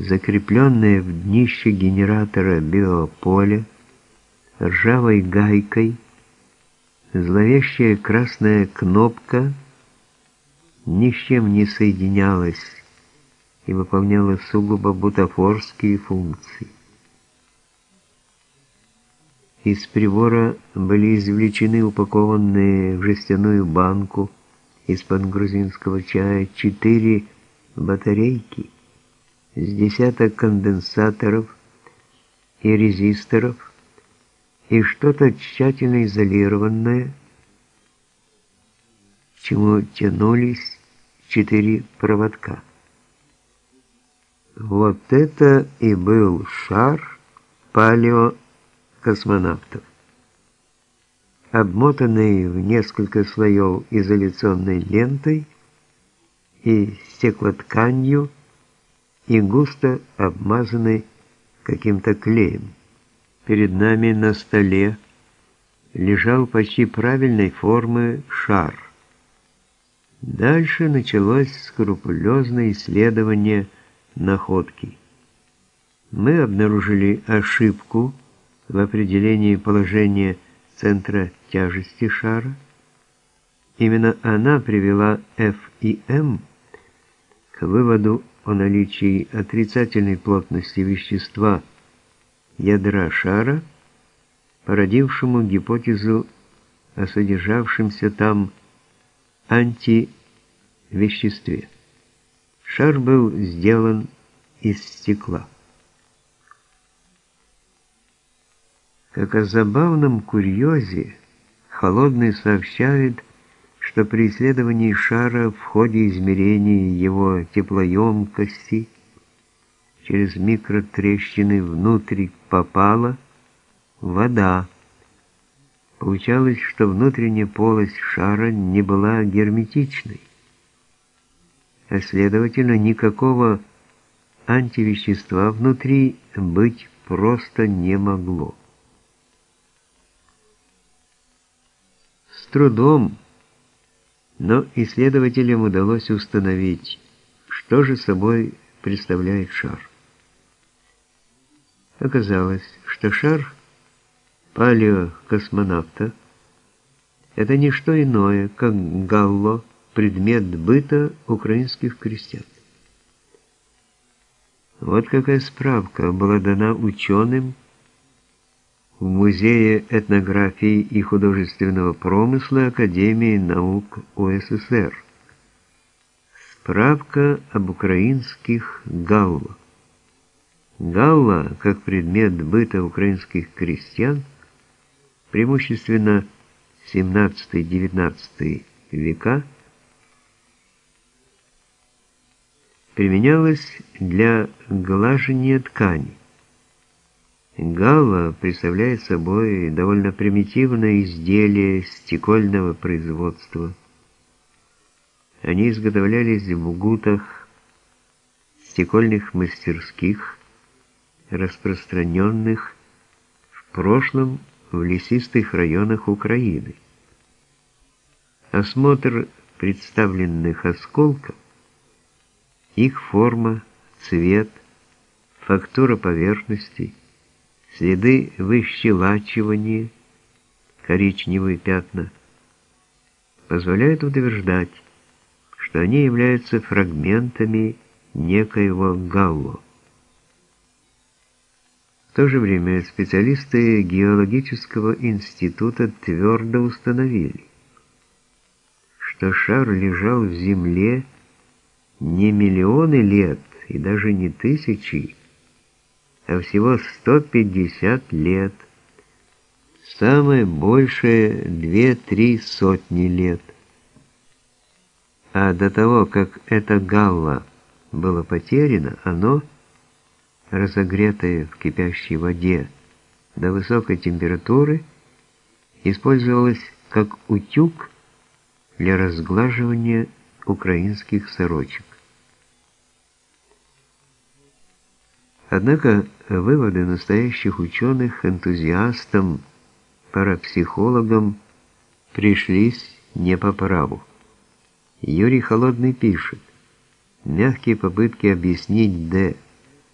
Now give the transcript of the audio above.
закрепленное в днище генератора биополя, ржавой гайкой, зловещая красная кнопка ни с чем не соединялась и выполняла сугубо бутафорские функции. Из прибора были извлечены упакованные в жестяную банку из-под грузинского чая четыре батарейки с десяток конденсаторов и резисторов и что-то тщательно изолированное, к чему тянулись четыре проводка. Вот это и был шар палеокосмонавтов. Обмотанный в несколько слоев изоляционной лентой и стеклотканью и густо обмазанный каким-то клеем. Перед нами на столе лежал почти правильной формы шар. Дальше началось скрупулезное исследование находки. Мы обнаружили ошибку в определении положения центра тяжести шара. Именно она привела F и M к выводу о наличии отрицательной плотности вещества – ядра шара, породившему гипотезу о содержавшемся там антивеществе. Шар был сделан из стекла. Как о забавном курьезе, Холодный сообщает, что при исследовании шара в ходе измерения его теплоемкости – через микротрещины внутрь попала вода. Получалось, что внутренняя полость шара не была герметичной, а следовательно никакого антивещества внутри быть просто не могло. С трудом, но исследователям удалось установить, что же собой представляет шар. Оказалось, что шар палеокосмонавта – это не что иное, как галло, предмет быта украинских крестьян. Вот какая справка была дана ученым в Музее этнографии и художественного промысла Академии наук УССР. Справка об украинских галлах. Галла, как предмет быта украинских крестьян, преимущественно 17-19 века, применялась для глажения ткани. Галла представляет собой довольно примитивное изделие стекольного производства. Они изготовлялись в гутах, стекольных мастерских, распространенных в прошлом в лесистых районах Украины. Осмотр представленных осколков, их форма, цвет, фактура поверхности, следы выщелачивания, коричневые пятна, позволяют утверждать, что они являются фрагментами некоего галло. В то же время специалисты геологического института твердо установили, что шар лежал в земле не миллионы лет и даже не тысячи, а всего 150 лет, самое большее 2-3 сотни лет. А до того, как эта галла было потеряно, оно – разогретое в кипящей воде до высокой температуры, использовалось как утюг для разглаживания украинских сорочек. Однако выводы настоящих ученых, энтузиастам, парапсихологам пришлись не по праву. Юрий Холодный пишет, мягкие попытки объяснить Д